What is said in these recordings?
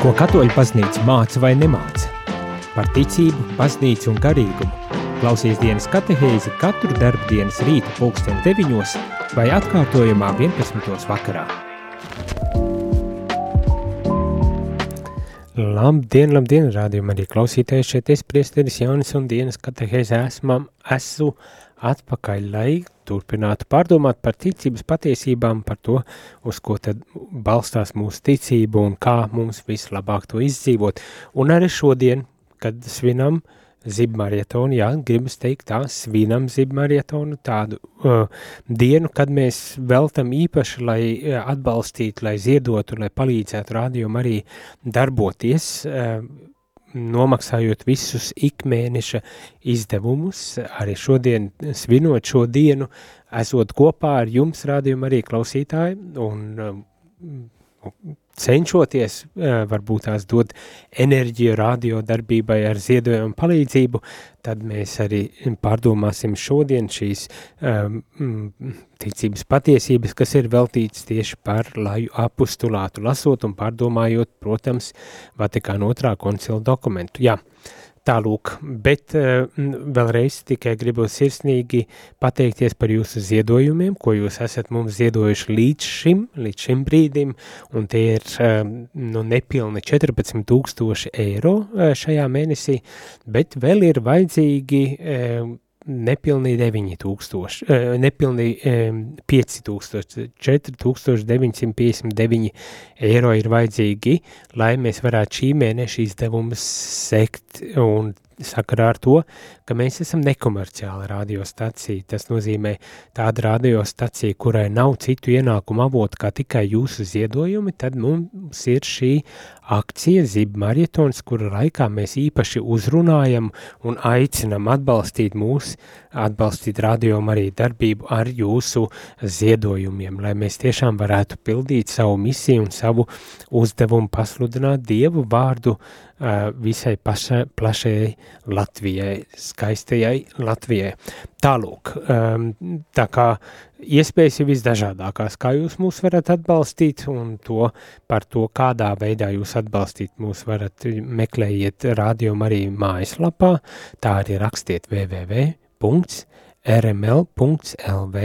Ko katoļu paznīca māca vai nemāca? Par ticību, paznīcu un garīgumu. Klausies dienas katehēzi katru darbu dienas rītu pulksteni deviņos vai atkārtojumā 11. vakarā. Labdien, labdien, rādījumā arī klausītāji šeit es priesteris Jaunis un dienas katehēzi esmam, esmu atpakaļ, lai turpinātu pārdomāt par ticības patiesībām, par to, uz ko tad balstās mūsu ticība un kā mums vislabāk to izdzīvot. Un arī šodien, kad svinam zibmarietonu, jā, gribas teikt tā, svinam zibmarietonu tādu uh, dienu, kad mēs veltam īpaši, lai uh, atbalstītu, lai ziedotu, lai palīdzētu rādījumu arī darboties, uh, nomaksājot visus ikmēneša izdevumus, arī šodien svinot šo dienu, esot kopā ar jums rādījumu arī klausītāji un um, cenšoties varbūt tās dot enerģiju radio darbībai ar ziedojumu palīdzību, tad mēs arī pārdomāsim šodien šīs um, ticības patiesības, kas ir veltīts tieši par laju apustulātu, lasot un pārdomājot, protams, Vatikāna otrā koncila dokumentu. Jā, uh, Tālūk, bet uh, vēlreiz tikai gribu sirsnīgi pateikties par jūsu ziedojumiem, ko jūs esat mums ziedojuši līdz šim, līdz šim brīdim, un tie ir uh, nu, nepilni 14 tūkstoši eiro uh, šajā mēnesī, bet vēl ir vajadzīgi nepilnīgi 9000, nepilnīgi 5000, 4959 eiro ir vajadzīgi, lai mēs varētu šī mēneša izdevumus sekt un sakarā ar to, ka mēs esam nekomerciāla radiostacija. Tas nozīmē tāda radiostacija, kurai nav citu ienākumu avotu kā tikai jūsu ziedojumi, tad mums ir šī akcija Zib Marietons, kura laikā mēs īpaši uzrunājam un aicinam atbalstīt mūs, atbalstīt radiomu arī darbību ar jūsu ziedojumiem, lai mēs tiešām varētu pildīt savu misiju un savu uzdevumu pasludināt Dievu vārdu uh, visai paša, plašai Latvijai, skaistajai Latvijai. Tālūk, tā kā iespējas ir visdažādākās, kā jūs mūs varat atbalstīt un to par to, kādā veidā jūs atbalstīt mūs varat meklējiet rādījumu arī mājaslapā, tā arī rakstiet www rml.lv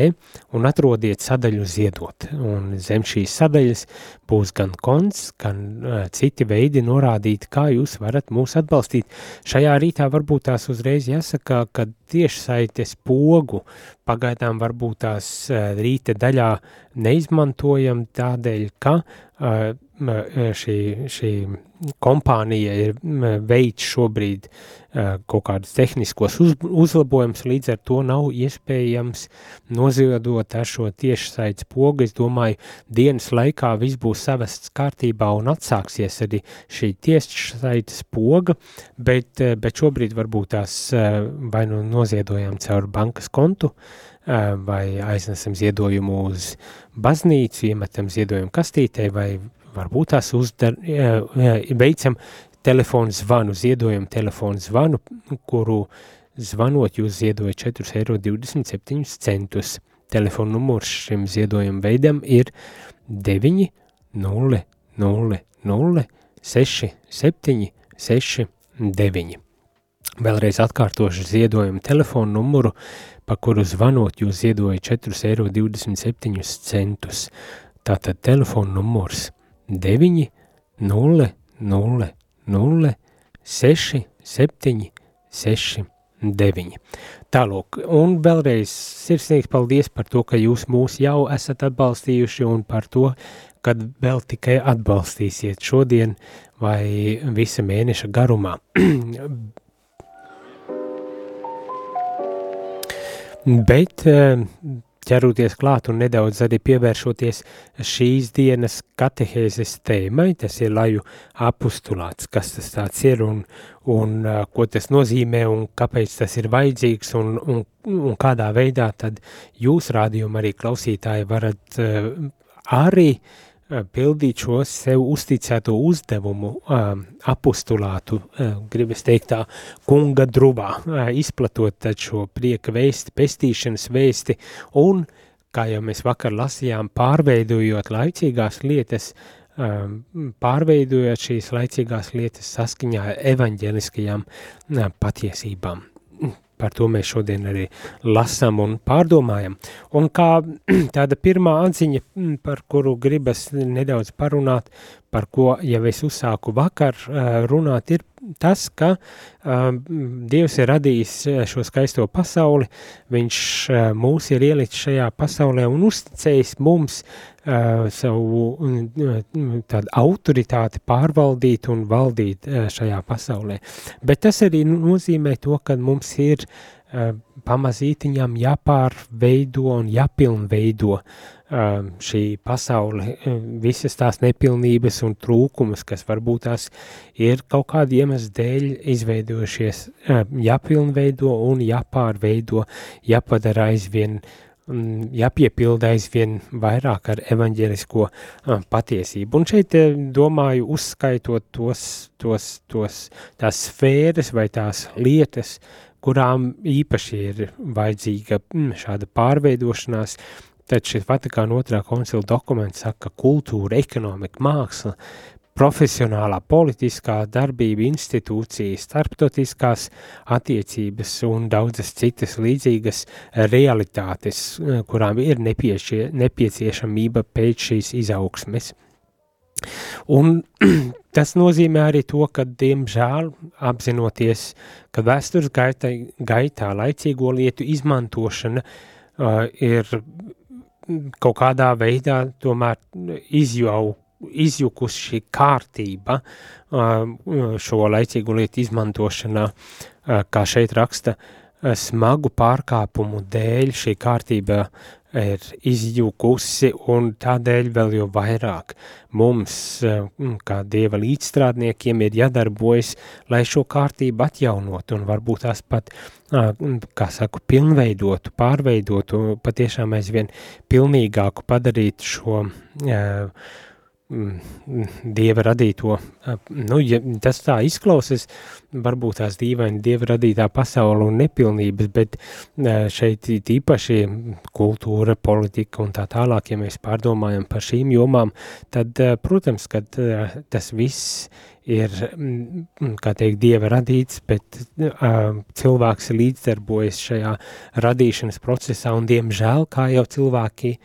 un atrodiet sadaļu ziedot. Un zem šīs sadaļas būs gan konts, gan uh, citi veidi norādīt, kā jūs varat mūs atbalstīt. Šajā rītā varbūt tās uzreiz jāsaka, ka tieši saites pogu pagaidām varbūt tās uh, rīta daļā neizmantojam tādēļ, ka uh, šī, šī kompānija ir veids šobrīd uh, kaut kādus tehniskos uz, uzlabojumus, līdz ar to nav iespējams noziedot ar šo tiešsaits pogu. Es domāju, dienas laikā viss būs savests kārtībā un atsāksies arī šī tiešsaits poga, bet, bet šobrīd varbūt tās vai nu noziedojam caur bankas kontu, vai aiznesam ziedojumu uz baznīcu, iemetam ziedojumu kastītē vai varbūt tās uzdar, veicam telefonu zvanu, ziedojam telefonu zvanu, kuru zvanot jūs ziedojat 4,27 eiro. Telefona numurs šim ziedojuma veidam ir 9 0 0 0 6 7 6 9. Vēlreiz atkārtošu ziedojumu telefonu numuru, pa kuru zvanot jūs ziedojat 4,27 eiro. Tātad telefona numurs 9, 0, 0, 0, 6, 7, 6, 9. Tālūk, un vēlreiz sirsnīgs paldies par to, ka jūs mūs jau esat atbalstījuši un par to, kad vēl tikai atbalstīsiet šodien vai visa mēneša garumā. Bet ķeroties klāt un nedaudz arī pievēršoties šīs dienas katehēzes tēmai, tas ir laju apustulāts, kas tas tāds ir un, un ko tas nozīmē un kāpēc tas ir vajadzīgs un, un, un kādā veidā tad jūs rādījumi arī klausītāji varat arī uh, pildīt šo sev uzticēto uzdevumu, um, apustulātu, um, gribas teikt tā, kunga druvā, um, izplatot šo prieka vēsti, pestīšanas vēsti un, kā jau mēs vakar lasījām, pārveidojot laicīgās lietas pārveidojot šīs laicīgās lietas saskaņā evaņģeliskajām patiesībām par to mēs šodien arī lasām un pārdomājam. Un kā tāda pirmā atziņa, par kuru gribas nedaudz parunāt, par ko jau es uzsāku vakar runāt, ir tas, ka uh, Dievs ir radījis šo skaisto pasauli, viņš uh, mūs ir ielicis šajā pasaulē un uzticējis mums uh, savu uh, tādu autoritāti pārvaldīt un valdīt uh, šajā pasaulē. Bet tas arī nozīmē to, ka mums ir uh, pamazītiņām jāpārveido un jāpilnveido Um, šī pasaule, um, visas tās nepilnības un trūkumus, kas varbūt tās ir kaut kāda iemesla dēļ izveidojušies, um, jāpilnveido un jāpārveido, jāpadara aizvien, jāpiepilda aizvien vairāk ar evaņģelisko patiesību. Un šeit domāju, uzskaitot tos, tos, tos, tās sfēras vai tās lietas, kurām īpaši ir vajadzīga šāda pārveidošanās, Tad šis Vatikāna otrā koncila dokuments saka, ka kultūra, ekonomika, māksla, profesionālā, politiskā darbība, institūcijas, starptautiskās attiecības un daudzas citas līdzīgas realitātes, kurām ir nepiešie, nepieciešamība pēc šīs izaugsmes. Un tas nozīmē arī to, ka, diemžēl, apzinoties, ka vēstures gaitā, gaitā laicīgo lietu izmantošana uh, ir kaut kādā veidā tomēr izjau, izjukusi šī kārtība šo laicīgu lietu izmantošanā, kā šeit raksta, smagu pārkāpumu dēļ šī kārtība ir izjukusi un tādēļ vēl jau vairāk mums, kā Dieva līdzstrādniekiem, ir jādarbojas, lai šo kārtību atjaunot un varbūt tās pat, kā saku, pilnveidotu, pārveidotu, patiešām aizvien pilnīgāku padarīt šo uh, dieva radīto, nu, ja tas tā izklausas, varbūt tās dīvaini dieva radītā pasaula un nepilnības, bet šeit īpaši kultūra, politika un tā tālāk, ja mēs pārdomājam par šīm jomām, tad, protams, ka tas viss ir, mm, kā teikt, dieva radīts, bet uh, cilvēks līdzdarbojas šajā radīšanas procesā un, diemžēl, kā jau cilvēki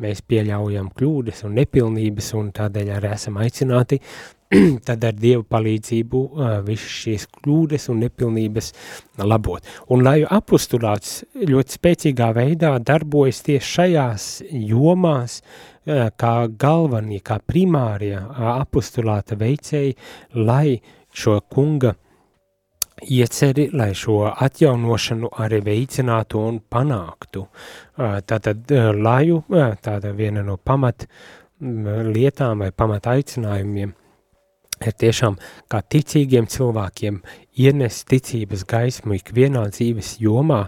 mēs pieļaujam kļūdas un nepilnības, un tādēļ arī esam aicināti tad ar Dievu palīdzību visas šīs kļūdas un nepilnības labot. Un lai apustulāts ļoti spēcīgā veidā darbojas tieši šajās jomās, kā galvenie, kā primārie apustulāta veicēji, lai šo kunga uh, ieceri, lai šo atjaunošanu arī veicinātu un panāktu. Tātad laju, tāda viena no pamat lietām vai pamat aicinājumiem ir tiešām kā ticīgiem cilvēkiem ienes ticības gaismu ikvienā dzīves jomā,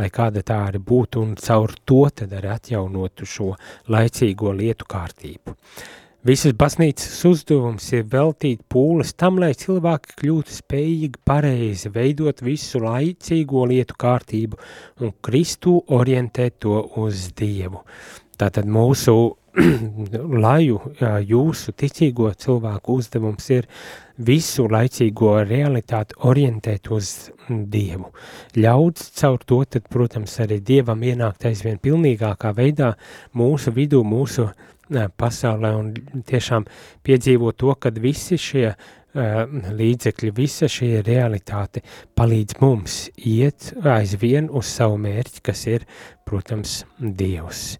lai kāda tā arī būtu un caur to tad arī atjaunotu šo laicīgo lietu kārtību. Uh, Visas baznīcas uzdevums ir veltīt pūles tam, lai cilvēki kļūtu spējīgi pareizi veidot visu laicīgo lietu kārtību un Kristu orientēt to uz Dievu. Tātad mūsu laju, jūsu ticīgo cilvēku uzdevums ir visu laicīgo realitāti orientēt uz Dievu. Ļauds caur to, tad, protams, arī Dievam ienākt aizvien pilnīgākā veidā mūsu vidū, mūsu pasaulē un tiešām piedzīvo to, kad visi šie līdzekļi, visa šī realitāte palīdz mums iet aizvien uz savu mērķi, kas ir, protams, Dievs.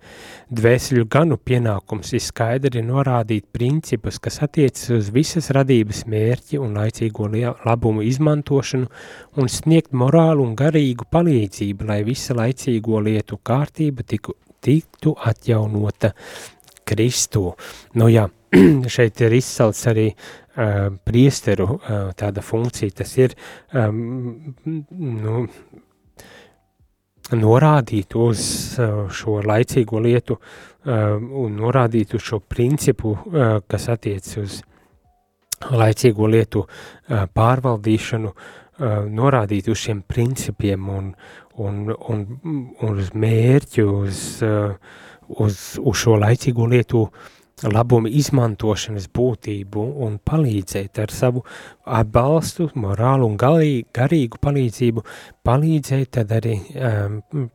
Dvēseļu ganu pienākums ir skaidri norādīt principus, kas attiecas uz visas radības mērķi un laicīgo labumu izmantošanu un sniegt morālu un garīgu palīdzību, lai visa laicīgo lietu kārtība tiku, tiktu atjaunota Kristu. Nu jā, šeit ir izcelts arī uh, priesteru uh, tāda funkcija, tas ir um, nu, norādīt uz šo laicīgo lietu un norādīt uz šo principu, kas attiec uz laicīgo lietu pārvaldīšanu, norādīt uz šiem principiem un, un, un, un uz mērķu, uz uh, uz, uz šo laicīgo lietu labuma izmantošanas būtību un palīdzēt ar savu atbalstu, morālu un galī, garīgu palīdzību, palīdzēt tad arī um,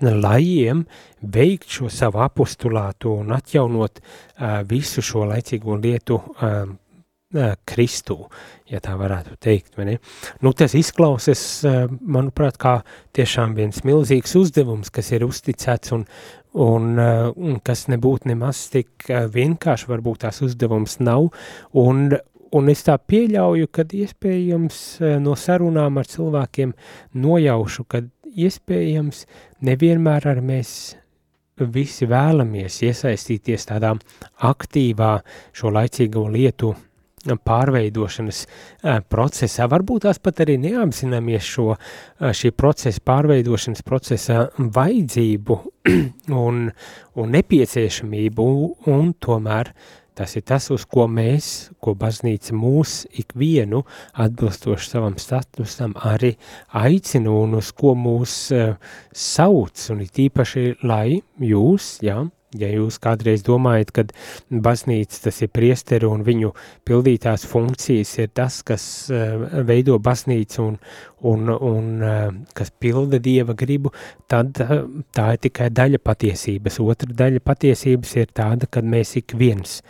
lajiem veikt šo savu apostulātu un atjaunot uh, visu šo laicīgo lietu um, uh, Kristū, ja tā varētu teikt. Nu, tas izklausas, uh, manuprāt, kā tiešām viens milzīgs uzdevums, kas ir uzticēts un, uh, un kas nebūtu nemaz tik uh, vienkārši, varbūt tās uzdevums nav, un, un es tā pieļauju, ka iespējams uh, no sarunām ar cilvēkiem nojaušu, ka iespējams nevienmēr ar mēs visi vēlamies iesaistīties tādā aktīvā šo laicīgo lietu pārveidošanas procesā. Varbūt tās pat arī neapzināmies šo šī procesa pārveidošanas procesa vajadzību un, un nepieciešamību un tomēr Tas ir tas, uz ko mēs, ko baznīca mūs ikvienu atbilstoši savam statusam arī aicina un uz ko mūs uh, sauc, un it īpaši, lai jūs, jā, Ja jūs kādreiz domājat, ka baznīca tas ir priesteri un viņu pildītās funkcijas ir tas, kas uh, veido baznīcu un, un, un uh, kas pilda dieva gribu, tad uh, tā ir tikai daļa patiesības. Otra daļa patiesības ir tāda, ka mēs ik viens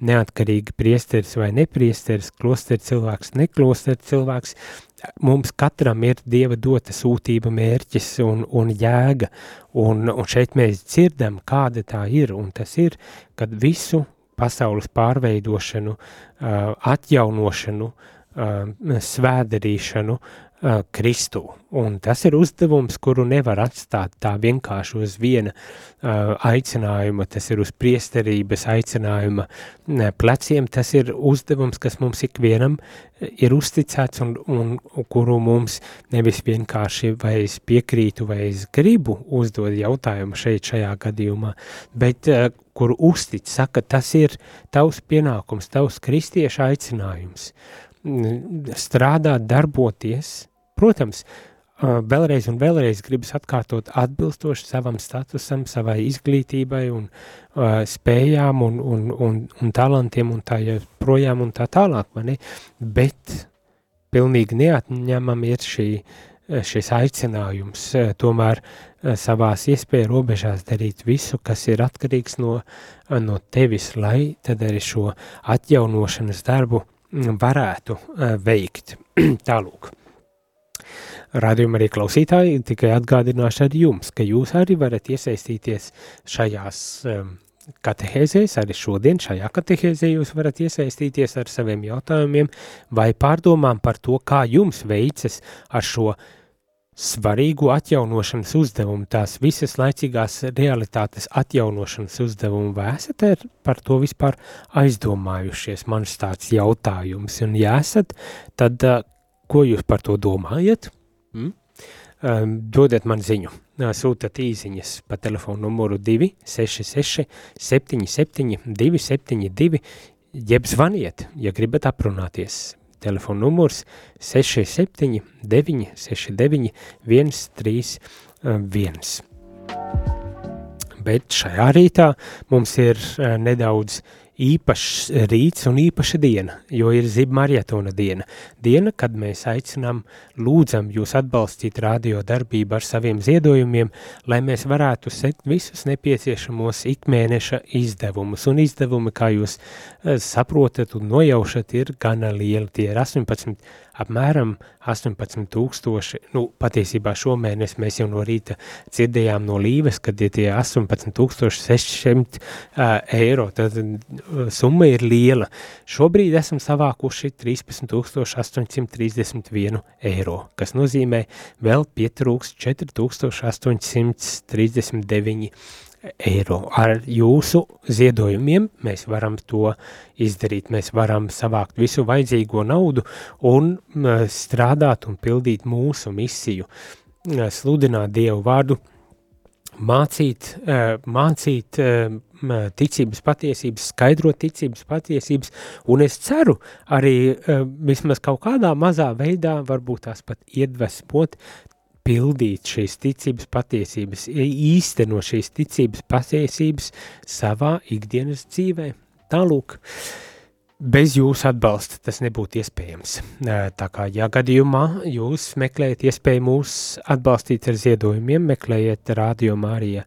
neatkarīgi priesteris vai nepriesteris, klosteris cilvēks, neklosteris cilvēks, mums katram ir Dieva dota sūtība mērķis un, un jēga, un, un šeit mēs dzirdam, kāda tā ir, un tas ir, kad visu pasaules pārveidošanu, atjaunošanu, svēdarīšanu, Kristu. Un tas ir uzdevums, kuru nevar atstāt tā vienkārši uz viena uh, aicinājuma, tas ir uz priesterības aicinājuma pleciem, tas ir uzdevums, kas mums ikvienam ir uzticēts un, un, un kuru mums nevis vienkārši vai es piekrītu vai es gribu uzdot jautājumu šeit šajā gadījumā, bet uh, kuru uztic, saka, tas ir tavs pienākums, tavs kristieša aicinājums. Strādāt, darboties, Protams, vēlreiz un vēlreiz gribas atkārtot atbilstoši savam statusam, savai izglītībai un uh, spējām un, un, un, un talantiem un tā projām un tā tālāk, mani, bet pilnīgi neatņemam ir šī, šis aicinājums tomēr savās iespēja robežās darīt visu, kas ir atkarīgs no, no tevis, lai tad arī šo atjaunošanas darbu varētu veikt. Tālūk. Radījuma arī klausītāji, tikai atgādināšu arī jums, ka jūs arī varat iesaistīties šajās um, katehēzēs, arī šodien šajā katehēzē jūs varat iesaistīties ar saviem jautājumiem vai pārdomām par to, kā jums veicas ar šo svarīgu atjaunošanas uzdevumu, tās visas laicīgās realitātes atjaunošanas uzdevumu, vai esat par to vispār aizdomājušies? Man tāds jautājums, un ja esat, tad uh, ko jūs par to domājat? Mm? Um, dodiet man ziņu, sūtat īziņas pa telefonu numuru 266 77 272, jeb zvaniet, ja gribat aprunāties. Telefona numurs 67 969 131. Bet šajā rītā mums ir nedaudz īpašs rīts un īpaša diena, jo ir zib marietona diena. Diena, kad mēs aicinām, lūdzam jūs atbalstīt radio darbību ar saviem ziedojumiem, lai mēs varētu sekt visus nepieciešamos ikmēneša izdevumus. Un izdevumi, kā jūs uh, saprotat un nojaušat, ir gana lieli. Tie ir 18 apmēram 18 tūkstoši, nu, patiesībā šomēnes mēs jau no rīta dzirdējām no līves, kad ir tie 18 tūkstoši 600 uh, eiro, tad summa ir liela. Šobrīd esam savākuši 13 831 eiro, kas nozīmē vēl pietrūks 4839 eiro. Ar jūsu ziedojumiem mēs varam to izdarīt. Mēs varam savākt visu vajadzīgo naudu un strādāt un pildīt mūsu misiju, sludināt Dievu vārdu, mācīt, mācīt ticības patiesības, skaidrot ticības patiesības, un es ceru arī vismaz kaut kādā mazā veidā varbūt tās pat iedvesmot pildīt šīs ticības patiesības, īsteno šīs ticības patiesības savā ikdienas dzīvē. Tālūk, bez jūsu atbalsta tas nebūtu iespējams. Tā kā, ja gadījumā jūs meklējat iespēju mūs atbalstīt ar ziedojumiem, meklējiet Radio Marija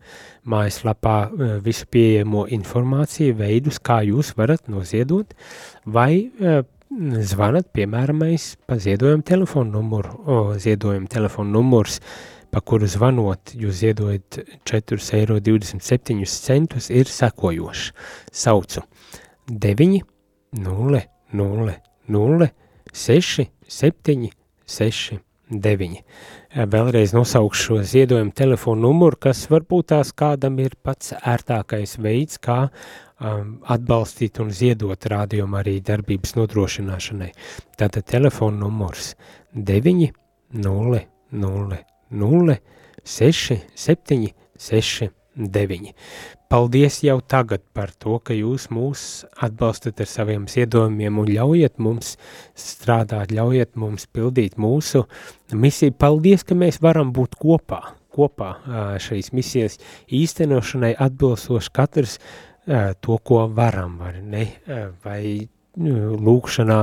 mājaslapā visu pieejamo informāciju, veidus, kā jūs varat noziedot, vai zvanat, piemēram, pa ziedojumu telefonu numuru, o, ziedojumu telefonu numurs, pa kuru zvanot, jūs ziedojat 4,27 eiro, ir sekojošs. Saucu 9, 0, 0, 0, 6, 7, 6, 9. Vēlreiz nosaukšu šo ziedojumu telefonu numuru, kas varbūt tās kādam ir pats ērtākais veids, kā um, atbalstīt un ziedot rādījumu arī darbības nodrošināšanai. Tātad telefona numurs 9 0 0 0 6 7 6 9. Paldies jau tagad par to, ka jūs mūs atbalstat ar saviem ziedojumiem un ļaujiet mums strādāt, ļaujiet mums pildīt mūsu misiju. Paldies, ka mēs varam būt kopā, kopā šīs misijas īstenošanai atbilstoši katrs to, ko varam, vai ne, vai lūkšanā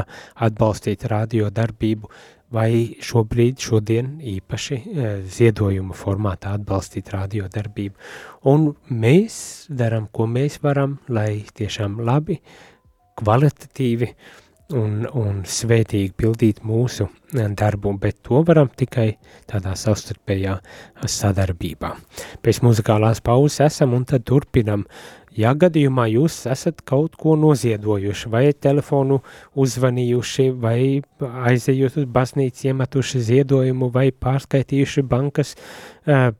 atbalstīt radio darbību, vai šobrīd, šodien īpaši ziedojuma formātā atbalstīt radio darbību. Un mēs daram, ko mēs varam, lai tiešām labi, kvalitatīvi un, un svētīgi pildīt mūsu darbu, bet to varam tikai tādā savstarpējā sadarbībā. Pēc muzikālās pauzes esam un tad turpinam uh, Ja gadījumā jūs esat kaut ko noziedojuši, vai telefonu uzvanījuši, vai aizejot uz baznīcu iemetuši ziedojumu, vai pārskaitījuši bankas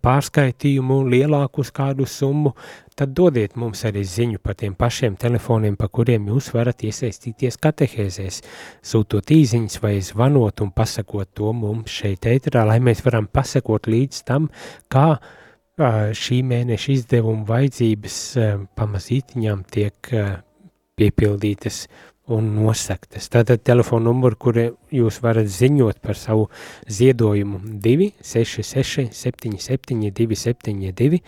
pārskaitījumu lielāku uz kādu summu, tad dodiet mums arī ziņu par tiem pašiem telefoniem, pa kuriem jūs varat iesaistīties katehēzēs, sūtot īziņas vai zvanot un pasakot to mums šeit ēterā, lai mēs varam pasakot līdz tam, kā uh, šī mēneša izdevuma vajadzības pamazītiņām tiek piepildītas un nosektas. Tātad telefona numuru, kur jūs varat ziņot par savu ziedojumu 266 77 272,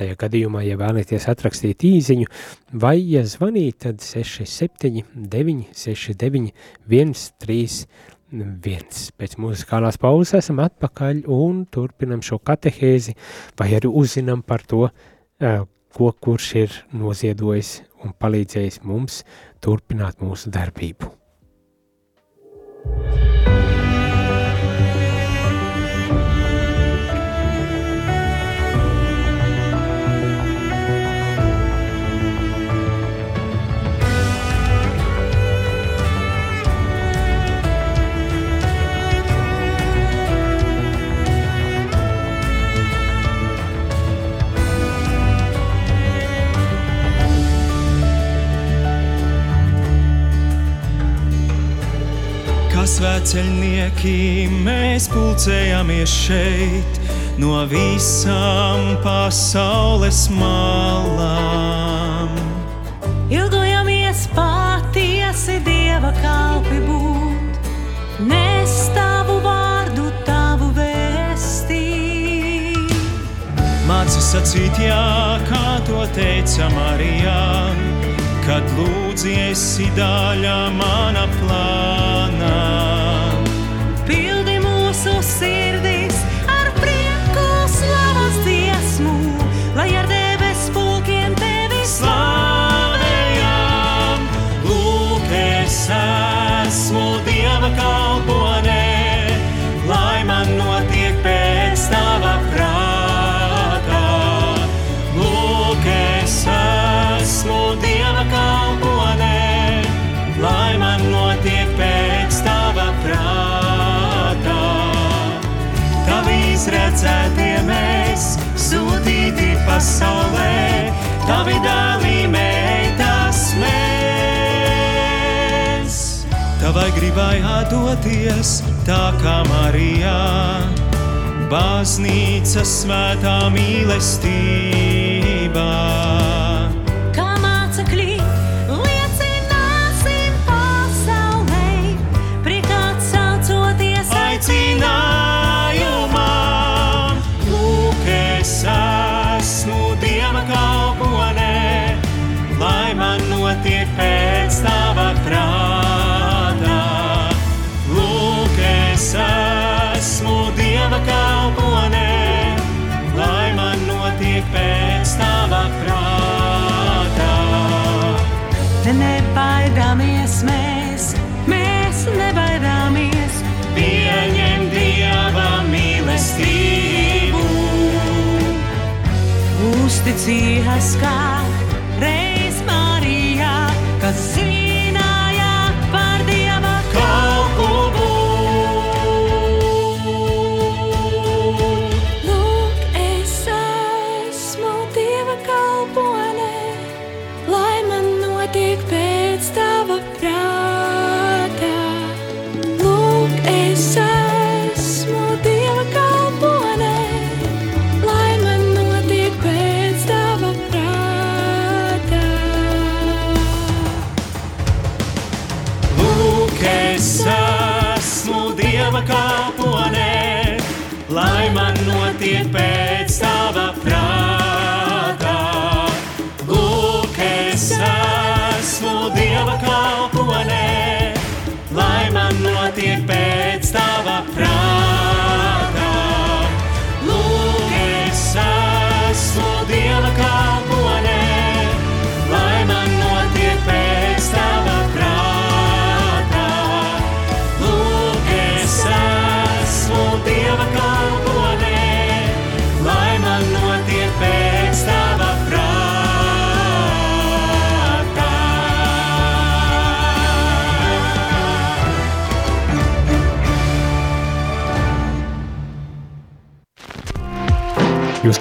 tajā gadījumā, ja vēlaties atrakstīt īziņu, vai, ja zvanīt, tad 67 969 131 viens. Pēc muzikālās pauzes esam atpakaļ un turpinam šo katehēzi, vai arī uzzinām par to, ko kurš ir noziedojis un palīdzējis mums turpināt mūsu darbību. Svēceļnieki mēs pulcējamies šeit no visām pasaules malām. Ilgojamies patiesi Dieva kalpi būt, nes tavu vārdu, tavu vēstī. Māci sacīt jā, kā to teica Marijā, kad lūdzies daļa mana plānā mūsu pasaulē, tavi dalīmēji tas mēs. Tavai gribai atdoties tā kā Marijā, baznīca svētā mīlestībā. Uzticies kā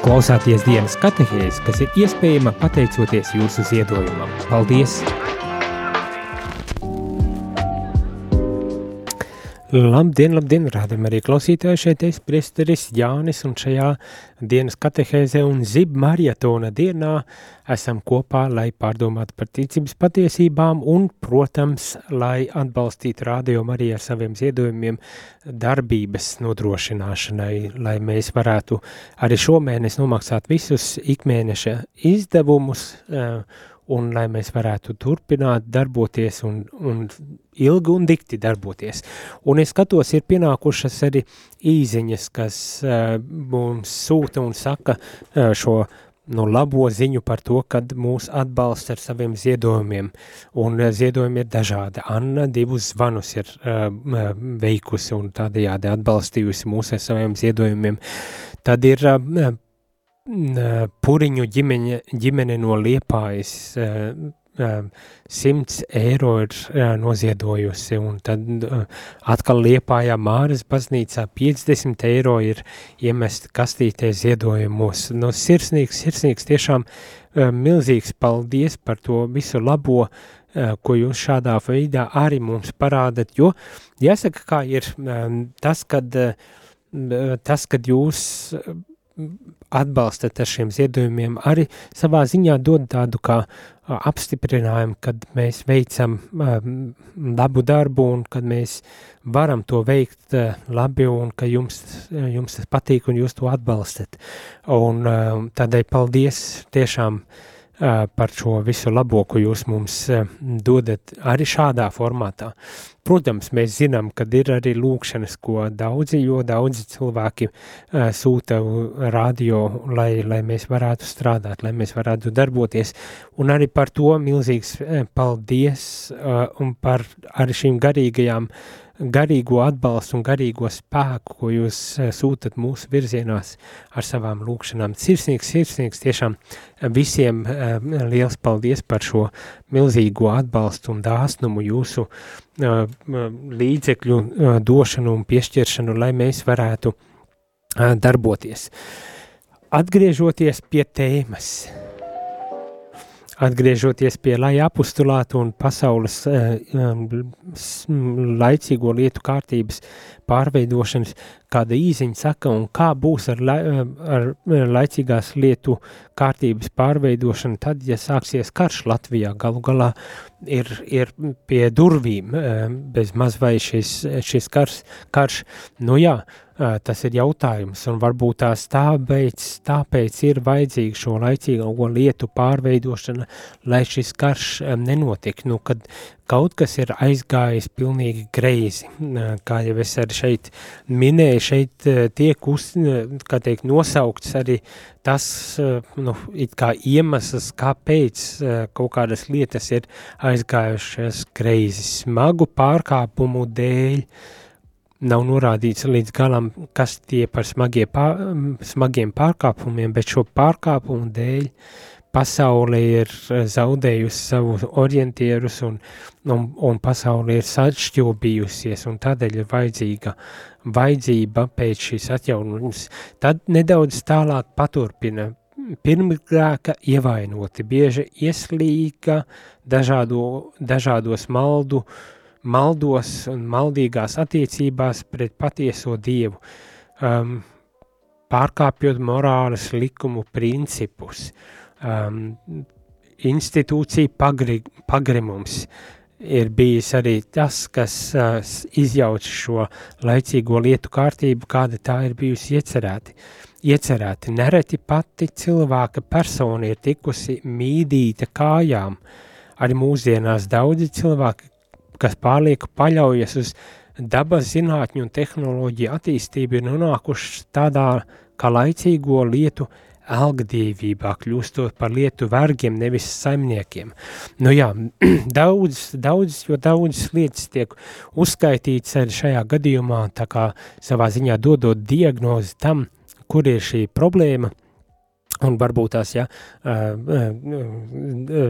klausāties dienas katehēs, kas ir iespējama pateicoties jūsu ziedojumam. Paldies! Labdien, labdien, rādam arī klausītāji šeit es priesteris Jānis un šajā dienas katehēzē un zib marietona dienā esam kopā, lai pārdomātu par ticības patiesībām un, protams, lai atbalstītu rādījumu arī ar saviem ziedojumiem darbības nodrošināšanai, lai mēs varētu arī šomēnes nomaksāt visus ikmēneša izdevumus uh, un lai mēs varētu turpināt darboties un, un ilgi un dikti darboties. Un es skatos, ir pienākušas arī īziņas, kas uh, mums sūta un saka uh, šo nu, labo ziņu par to, kad mūs atbalsta ar saviem ziedojumiem, un uh, ziedojumi ir dažādi. Anna divus zvanus ir uh, veikusi un tādējādi atbalstījusi mūs ar saviem ziedojumiem. Tad ir uh, Puriņu ģimeņa, ģimene no Liepājas simts eiro ir noziedojusi, un tad atkal Liepājā Māras baznīcā 50 eiro ir iemest kastītē ziedojumos. No sirsnīgs, sirsnīgs tiešām milzīgs paldies par to visu labo, ko jūs šādā veidā arī mums parādat, jo jāsaka, kā ir tas, kad, tas, kad jūs atbalstat ar šiem ziedojumiem, arī savā ziņā dod tādu kā apstiprinājumu, kad mēs veicam labu darbu un kad mēs varam to veikt labi un ka jums, jums tas patīk un jūs to atbalstat. Un tādēļ paldies tiešām par šo visu labo, ko jūs mums dodat arī šādā formātā. Protams, mēs zinām, ka ir arī lūkšanas, ko daudzi, jo daudzi cilvēki uh, sūta radio, lai, lai mēs varētu strādāt, lai mēs varētu darboties. Un arī par to milzīgs paldies un par arī šīm garīgajām uh, garīgo atbalstu un garīgo spēku, ko jūs sūtat mūsu virzienās ar savām lūkšanām. Sirsnīgs, sirsnīgs tiešām visiem liels paldies par šo milzīgo atbalstu un dāsnumu jūsu līdzekļu došanu un piešķiršanu, lai mēs varētu darboties. Atgriežoties pie tēmas – atgriežoties pie lai apustulātu un pasaules uh, laicīgo lietu kārtības pārveidošanas, kāda īziņa saka, un kā būs ar, la, ar laicīgās lietu kārtības pārveidošanu, tad, ja sāksies karš Latvijā, galu galā ir, ir pie durvīm bez maz vai šis, šis kars, karš, nu jā, tas ir jautājums, un varbūt tās tāpēc, tāpēc ir vajadzīga šo laicīgo lietu pārveidošana, lai šis karš nenotiek, nu, kad kaut kas ir aizgājis pilnīgi greizi. Kā jau es arī šeit minēju, šeit tiek uz, kā teikt, nosaukts arī tas, nu, it kā iemesls, kāpēc kaut kādas lietas ir aizgājušas greizi smagu pārkāpumu dēļ, nav norādīts līdz galam, kas tie par smagie pār, smagiem pārkāpumiem, bet šo pārkāpumu dēļ pasaule ir zaudējusi savu orientierus un, un, un pasaule ir sašķobījusies un tādēļ ir vajadzīga vajadzība pēc šīs atjaunības. Tad nedaudz tālāk paturpina. Pirmgrāka ievainoti, bieži ieslīga dažādo, dažādos maldu uh, maldos un maldīgās attiecībās pret patieso dievu, um, pārkāpjot morāles likumu principus. Um, institūcija pagri, pagrimums ir bijis arī tas, kas uh, izjauc šo laicīgo lietu kārtību, kāda tā ir bijusi iecerēti. Iecerēti nereti pati cilvēka persona ir tikusi mīdīta kājām. Arī mūsdienās daudzi cilvēki, kas pārlieku paļaujas uz dabas zinātņu un tehnoloģiju attīstību, ir nonākuši tādā kā laicīgo lietu algdīvībā, kļūstot par lietu vergiem, nevis saimniekiem. Nu jā, daudz, daudz, jo daudzas lietas tiek uzskaitīts arī šajā gadījumā, tā kā savā ziņā dodot diagnozi tam, kur ir šī problēma, Un varbūt tās, ja,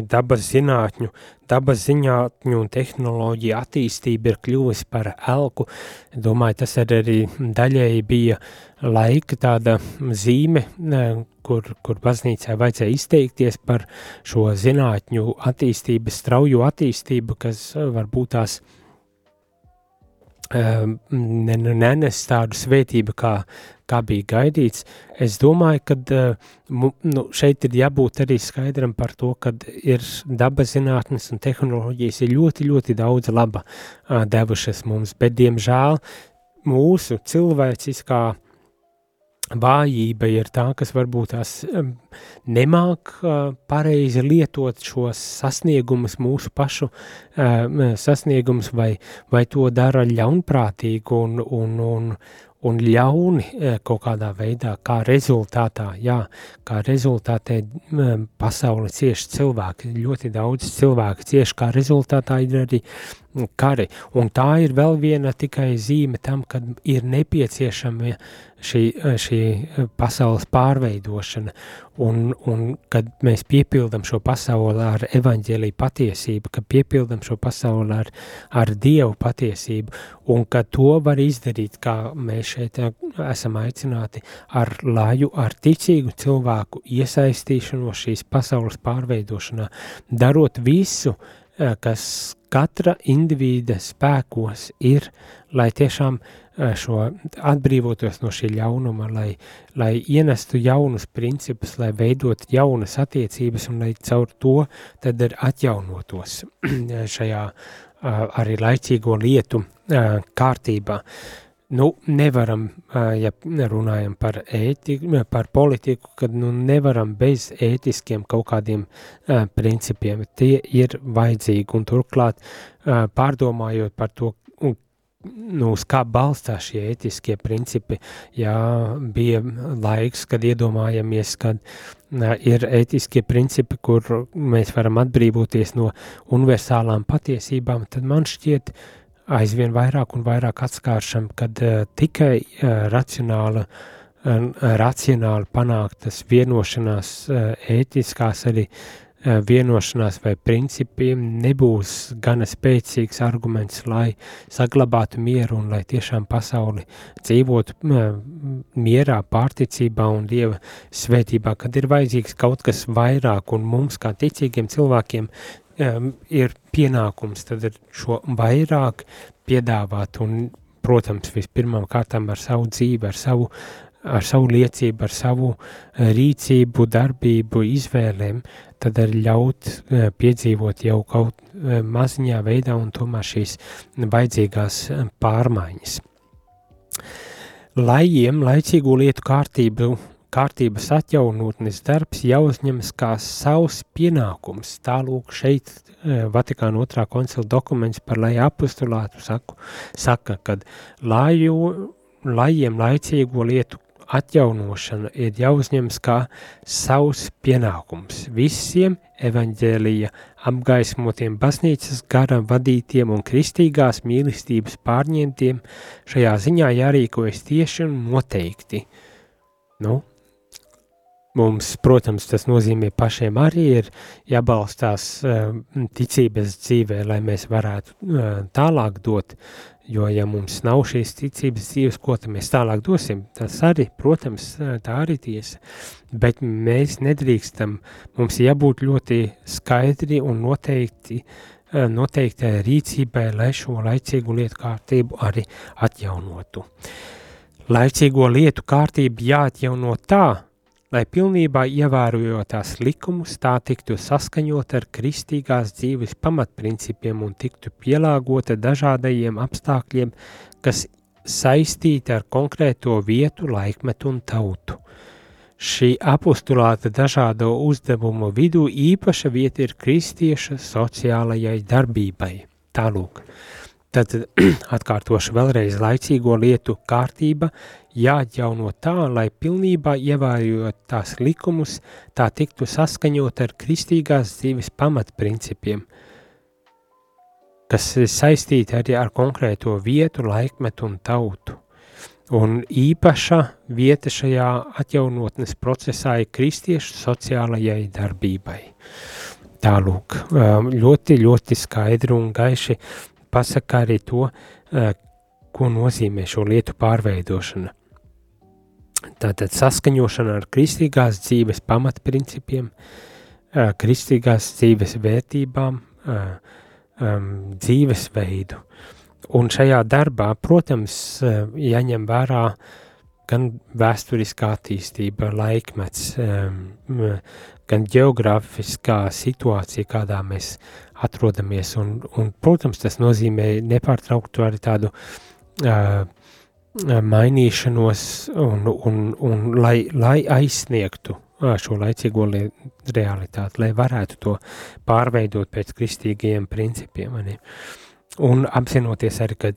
dabas zinātņu, dabas zinātņu un tehnoloģija attīstība ir kļuvusi par elku. Domāju, tas arī daļēji bija laika tāda zīme, kur, kur baznīcā vajadzēja izteikties par šo zinātņu attīstības, strauju attīstību, kas varbūt tās nenes tādu svētību, kā, kā bija gaidīts. Es domāju, ka nu, šeit ir jābūt arī skaidram par to, ka ir dabas zinātnes un tehnoloģijas ir ļoti, ļoti daudz laba devušas mums, bet diemžēl mūsu cilvēciskā vājība ir tā, kas varbūt tās nemāk pareizi lietot šos sasniegumus, mūsu pašu sasniegumus, vai, vai to dara ļaunprātīgi un, un, un, un ļauni kaut kādā veidā, kā rezultātā, jā, kā rezultātē pasauli cieši cilvēki, ļoti daudz cilvēku cieši, kā rezultātā ir arī kari, un tā ir vēl viena tikai zīme tam, kad ir nepieciešama šī, šī pasaules pārveidošana, un, un kad mēs piepildam šo pasauli ar evaņģēlīju patiesību, kad piepildam šo pasauli ar, ar Dievu patiesību, un ka to var izdarīt, kā mēs šeit esam aicināti, ar laju, ar ticīgu cilvēku iesaistīšanos šīs pasaules pārveidošanā, darot visu, eh, kas katra indivīda spēkos ir, lai tiešām eh, šo atbrīvotos no šī ļaunuma, lai, lai ienestu jaunus principus, lai veidot jaunas attiecības un lai caur to tad ir atjaunotos šajā eh, arī laicīgo lietu eh, kārtībā. Nu, nevaram, ja runājam par ētiku, par politiku, kad nu nevaram bez ētiskiem kaut kādiem uh, principiem. Tie ir vajadzīgi un turklāt uh, pārdomājot par to, un, nu, uz kā balstās šie ētiskie principi, jā, bija laiks, kad iedomājamies, kad uh, ir ētiskie principi, kur mēs varam atbrīvoties no universālām patiesībām, tad man šķiet, uh, aizvien vairāk un vairāk atskāršam, kad uh, tikai uh, racionāla, uh, racionāli panāktas vienošanās, uh, ētiskās arī uh, vienošanās vai principi nebūs gana spēcīgs arguments, lai saglabātu mieru un lai tiešām pasauli dzīvotu uh, mierā, pārticībā un Dieva svētībā, kad ir vajadzīgs kaut kas vairāk un mums kā ticīgiem cilvēkiem um, ir pienākums tad ir šo vairāk piedāvāt un, protams, vispirmām kārtām ar savu dzīvi, ar savu, ar savu liecību, ar savu eh, rīcību, darbību, izvēlēm, tad arī ļaut uh, piedzīvot jau kaut uh, maziņā veidā un tomēr šīs vajadzīgās pārmaiņas. Lajiem, laicīgo lietu kārtību kārtības atjaunotnes darbs jāuzņemas kā savs pienākums. Tālūk šeit e, Vatikāna otrā koncila dokuments par lai apostulātu saku, saka, kad laju, lajiem laicīgo lietu atjaunošana ir jāuzņemas kā savs pienākums visiem evaņģēlija apgaismotiem baznīcas garam vadītiem un kristīgās mīlestības pārņemtiem, šajā ziņā jārīkojas tieši un noteikti. Nu, Mums, protams, tas nozīmē pašiem arī ir jābalstās uh, ticības dzīvē, lai mēs varētu uh, tālāk dot, jo ja mums nav šīs ticības dzīves, ko tad mēs tālāk dosim, tas arī, protams, tā arī tiesa, bet mēs nedrīkstam, mums jābūt ļoti skaidri un noteikti, noteiktai rīcībai, lai šo laicīgu lietu kārtību arī atjaunotu. Laicīgo lietu kārtību jāatjauno tā, lai pilnībā ievērojot tās likumus, tā tiktu saskaņot ar kristīgās dzīves pamatprincipiem un tiktu pielāgota dažādajiem apstākļiem, kas saistīti ar konkrēto vietu, laikmetu un tautu. Šī apostulāta dažādo uzdevumu vidū īpaša vieta ir kristieša sociālajai darbībai. Tālūk. Tad atkārtošu vēlreiz laicīgo lietu kārtība jāatjauno tā, lai pilnībā ievērojot tās likumus, tā tiktu saskaņot ar kristīgās dzīves pamatprincipiem, kas ir saistīti arī ar konkrēto vietu, laikmetu un tautu. Un īpaša vieta šajā atjaunotnes procesā ir kristiešu sociālajai darbībai. Tālūk, um, ļoti, ļoti skaidri un gaiši pasaka arī to, uh, ko nozīmē šo lietu pārveidošana. Tātad saskaņošana ar kristīgās dzīves pamatprincipiem, kristīgās dzīves vērtībām, dzīvesveidu. Un šajā darbā, protams, jāņem vērā gan vēsturiskā attīstība, laikmets, gan geogrāfiskā situācija, kādā mēs atrodamies. Un, un, protams, tas nozīmē nepārtrauktu arī tādu uh, mainīšanos un, un, un lai, lai aizsniegtu šo laicīgo realitāti, lai varētu to pārveidot pēc kristīgajiem principiem. Mani. Un apzinoties arī, ka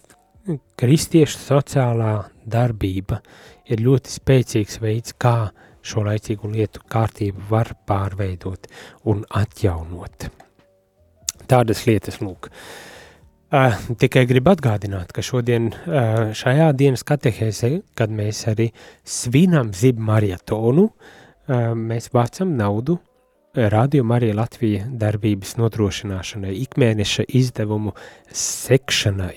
kristiešu sociālā darbība ir ļoti spēcīgs veids, kā šo laicīgu lietu kārtību var pārveidot un atjaunot. Tādas lietas, lūk, uh, Uh, tikai gribu atgādināt, ka šodien uh, šajā dienas katehēzē, kad mēs arī svinam zibu marietonu, uh, mēs vācam naudu Radio Marija Latvija darbības nodrošināšanai, ikmēneša izdevumu sekšanai.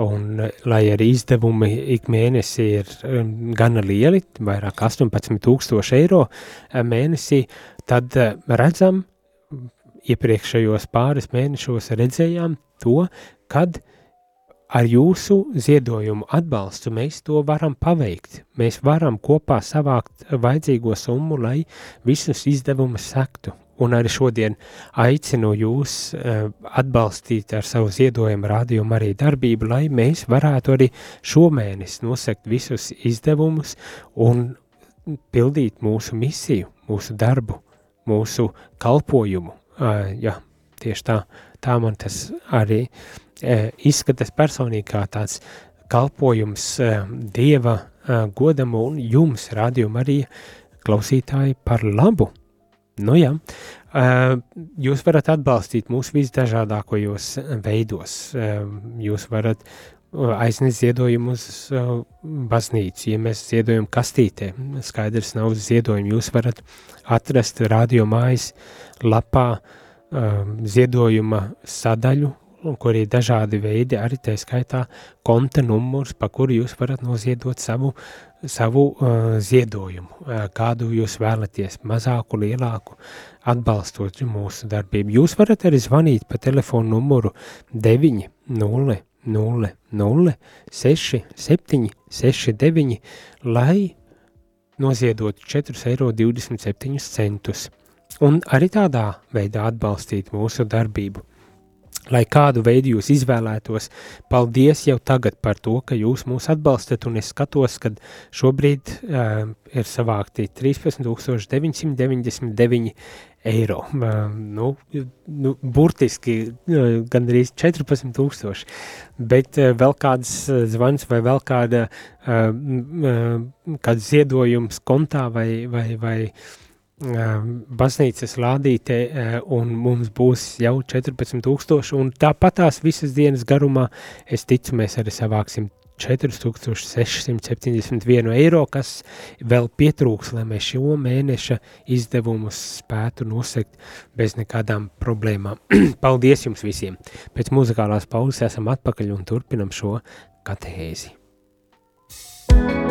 Un, lai arī izdevumi ik mēnesī ir um, gana lieli, vairāk 18,000 eiro mēnesī, tad redzam, iepriekšējos pāris mēnešos redzējām to, kad ar jūsu ziedojumu atbalstu mēs to varam paveikt. Mēs varam kopā savākt vajadzīgo summu, lai visus izdevumus sektu. Un arī šodien aicinu jūs uh, atbalstīt ar savu ziedojumu rādījumu arī darbību, lai mēs varētu arī šomēnes nosekt visus izdevumus un pildīt mūsu misiju, mūsu darbu, mūsu kalpojumu. Uh, jā, tieši tā, tā man tas arī uh, E, izskatās personīgi kā tāds kalpojums e, Dieva e, godam un jums, rādījuma arī klausītāji, par labu. Nu jā, jūs varat atbalstīt mūsu visdažādākajos veidos. Jūs varat aiznest ziedojumu uz baznīcu, ja mēs ziedojam kastītē, skaidrs nav ziedojumu, jūs varat atrast radio mājas lapā ziedojuma sadaļu, kur ir dažādi veidi, arī tā skaitā konta numurs, pa kuru jūs varat noziedot savu, savu uh, ziedojumu, uh, kādu jūs vēlaties, mazāku, lielāku, atbalstot mūsu darbību. Jūs varat arī zvanīt pa telefonu numuru 9 0 0 0 6 7 6 9, lai noziedot 4,27 eiro un arī tādā veidā atbalstīt mūsu darbību. Lai kādu veidu jūs izvēlētos, paldies jau tagad par to, ka jūs mūs atbalstat, un es skatos, ka šobrīd uh, ir savākti 13,999 eiro. Uh, nu, nu, burtiski uh, gandrīz 14,000, bet uh, vēl kāds e, zvans vai vēl kāda, uh, uh, kāds ziedojums kontā vai. vai, vai uh, baznīcas lādītē, un mums būs jau 14,000. Un tāpat tās visas dienas garumā, es ticu, mēs arī savāksim 4671 eiro, kas vēl pietrūks, lai mēs šo mēneša izdevumus spētu nosegt bez nekādām problēmām. Paldies jums visiem! Pēc muzikālās pauzes esam atpakaļ un turpinam šo katehēzi. thank you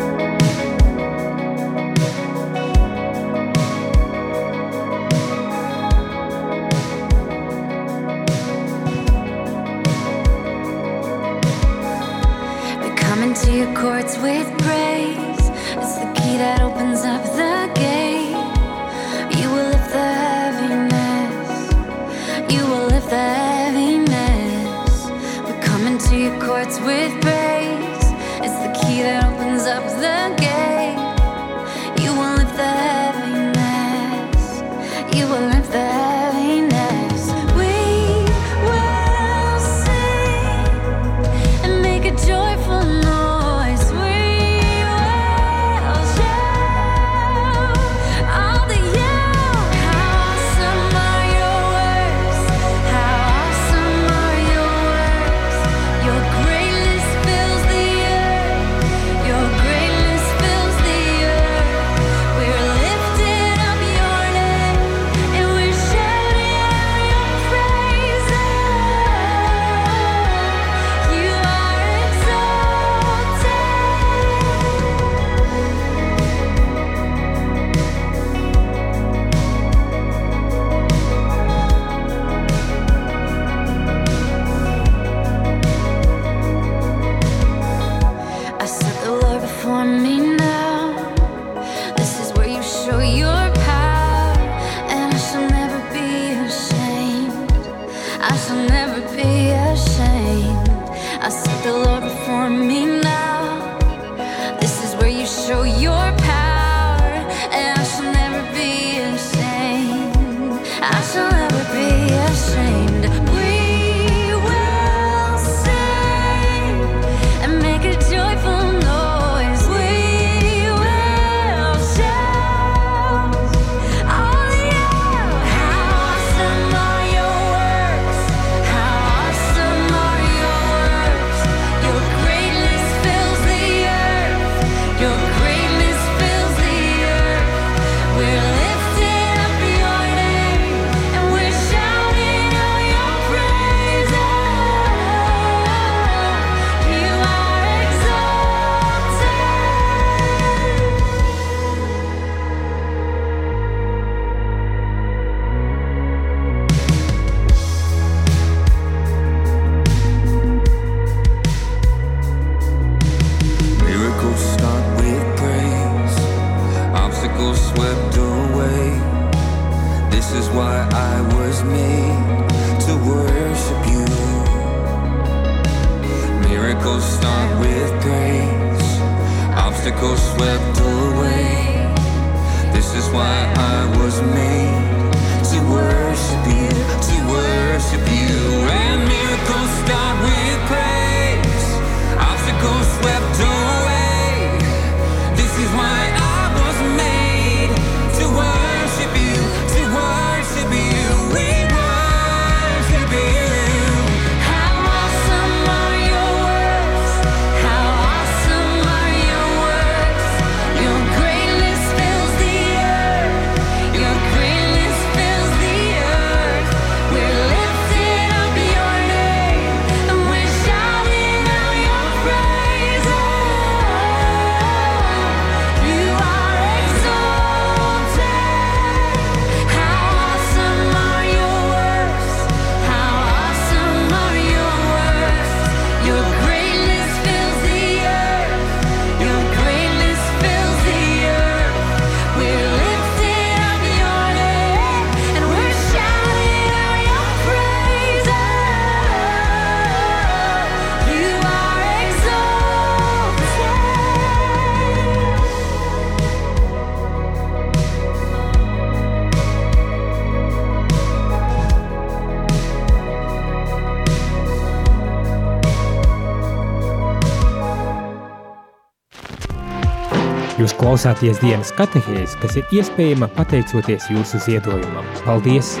klausāties dienas katehēs, kas ir iespējama pateicoties jūsu ziedojumam. Paldies!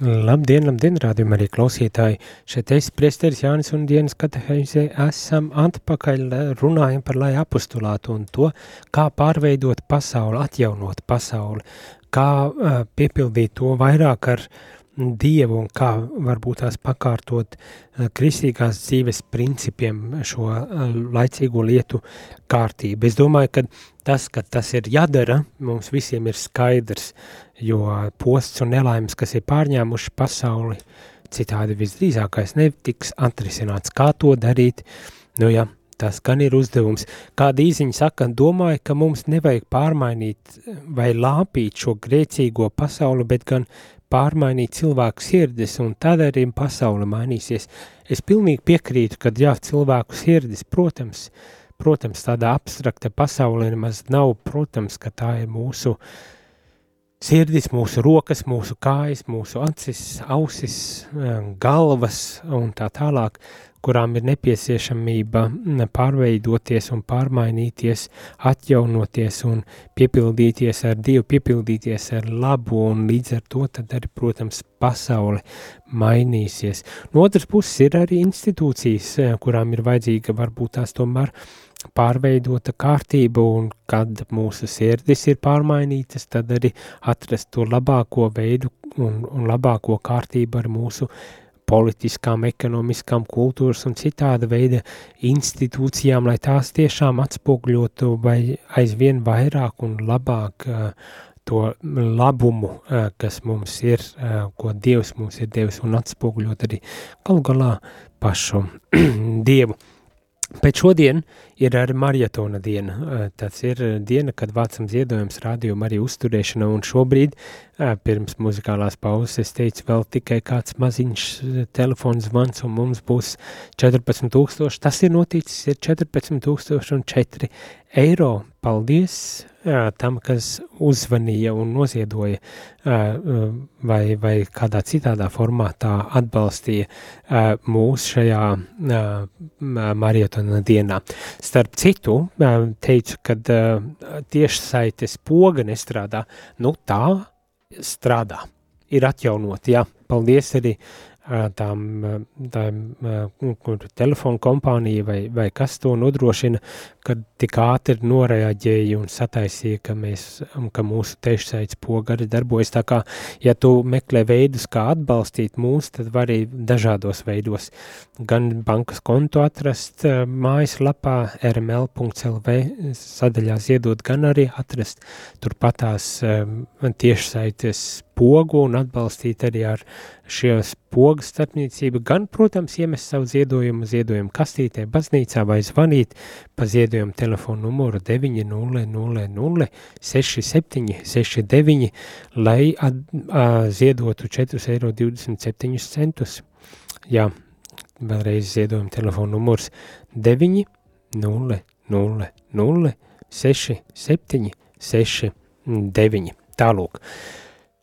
Labdien, labdien, rādījumā arī klausītāji. Šeit es, priesteris Jānis un dienas katehēzē, esam atpakaļ runājam par lai apostulātu un to, kā pārveidot pasauli, atjaunot pasauli, kā uh, piepildīt to vairāk ar Dievu un kā varbūt tās pakārtot uh, kristīgās dzīves principiem šo uh, laicīgo lietu kārtību. Es domāju, ka tas, ka tas ir jādara, mums visiem ir skaidrs, jo posts un nelaimes, kas ir pārņēmuši pasauli, citādi visdrīzākais netiks atrisināts. Kā to darīt? Nu jā, tas gan ir uzdevums. Kāda īziņa saka, domāju, ka mums nevajag pārmainīt vai lāpīt šo grēcīgo pasauli, bet gan pārmainīt cilvēku sirdis, un tad arī pasaule mainīsies. Es pilnīgi piekrītu, ka jā, cilvēku sirdis, protams, protams, tāda abstrakta pasaule nemaz nav, protams, ka tā ir mūsu sirdis, mūsu rokas, mūsu kājas, mūsu acis, ausis, galvas un tā tālāk, kurām ir nepieciešamība pārveidoties un pārmainīties, atjaunoties un piepildīties ar Dievu, piepildīties ar labu, un līdz ar to tad arī, protams, pasaule mainīsies. No otras puses ir arī institūcijas, kurām ir vajadzīga varbūt tās tomēr pārveidota kārtība, un kad mūsu sirdis ir pārmainītas, tad arī atrast to labāko veidu un, un labāko kārtību ar mūsu politiskām, ekonomiskām, kultūras un citāda veida institūcijām, lai tās tiešām atspogļotu vai aizvien vairāk un labāk uh, to labumu, uh, kas mums ir, uh, ko Dievs mums ir devis un atspogļot arī galu galā pašu Dievu. Pēc šodien ir arī marietona diena. Tas ir diena, kad vācam ziedojums rādījuma arī uzturēšana, un šobrīd, pirms muzikālās pauzes, es teicu, vēl tikai kāds maziņš telefons zvans, un mums būs 14 tūkstoši. Tas ir noticis, ir 14 tūkstoši un 4 eiro. Paldies jā, tam, kas uzvanīja un noziedoja vai, vai kādā citādā formātā atbalstīja mūs šajā marietona dienā. Starp citu, teicu, ka tiešsaites poga nestrādā, nu tā strādā, ir atjaunot, jā, paldies arī tām, tām kur telefonu kompānija vai, vai kas to nodrošina, kad tik ātri noreaģēja un sataisīja, ka, mēs, ka mūsu tiešsaits pogari darbojas. Tā kā, ja tu meklē veidus, kā atbalstīt mūs, tad var arī dažādos veidos. Gan bankas kontu atrast mājaslapā rml.lv sadaļā ziedot, gan arī atrast turpatās tiešsaites pogu un atbalstīt arī ar šīs pogas starpniecību, gan, protams, iemest savu ziedojumu ziedojumu kastītē, baznīcā vai zvanīt pa ziedojumu telefonu numuru 900 6769, lai at, a, ziedotu 4,27 eiro. Jā, vēlreiz ziedojumu telefonu numurs 900 67 69. Tālūk.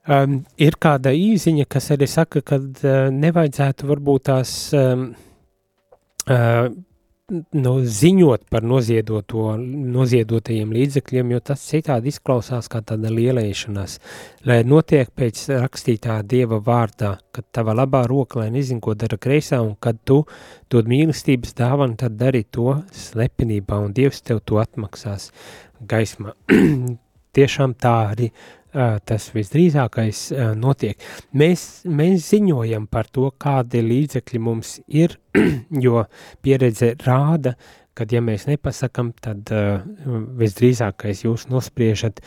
Um, ir kāda īziņa, kas arī saka, ka uh, nevajadzētu varbūt tās um, uh, nu, ziņot par noziedotajiem līdzekļiem, jo tas citādi izklausās kā tāda lielēšanās. Lai notiek pēc rakstītā Dieva vārdā, kad tava labā roka, lai nezin, ko dara kreisā, un kad tu dod mīlestības dāvanu, tad dari to slepenībā, un Dievs tev to atmaksās gaismā. Tiešām tā arī tas visdrīzākais notiek. Mēs, mēs ziņojam par to, kādi līdzekļi mums ir, jo pieredze rāda, kad ja mēs nepasakam, tad visdrīzākais jūs nospriežat,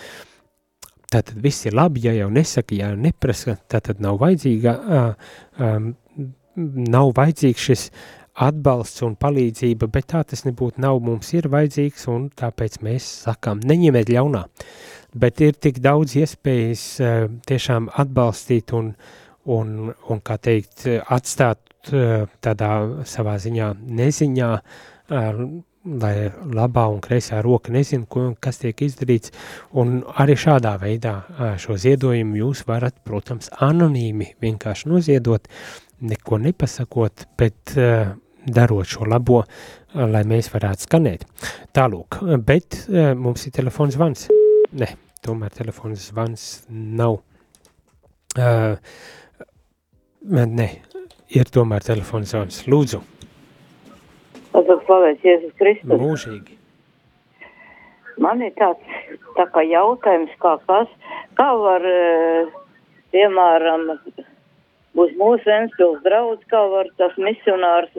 tad viss ir labi, ja jau nesaka, ja neprasa, tad, tad nav vajadzīga, nav vajadzīgs šis atbalsts un palīdzība, bet tā tas nebūtu nav, mums ir vajadzīgs un tāpēc mēs sakām, neņemiet ļaunā. Bet ir tik daudz iespējas uh, tiešām atbalstīt un, un, un, kā teikt, atstāt uh, tādā savā ziņā neziņā, lai labā un kreisā roka nezina, ko, kas tiek izdarīts, un arī šādā veidā uh, šo ziedojumu jūs varat, protams, anonīmi vienkārši noziedot, neko nepasakot, bet darot šo labo, lai mēs varētu skanēt. Tālūk, bet mums ir telefons zvans. Ne, tomēr telefons zvans nav. Uh, ne, ir tomēr telefons zvans. Lūdzu. Slavēts Jēzus Kristus. Mūžīgi. Man ir tāds tā kā jautājums, kā kas, kā var, eh, piemēram, uz mūsu Ventspils draudz, kā var tas misionārs,